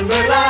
Timberland.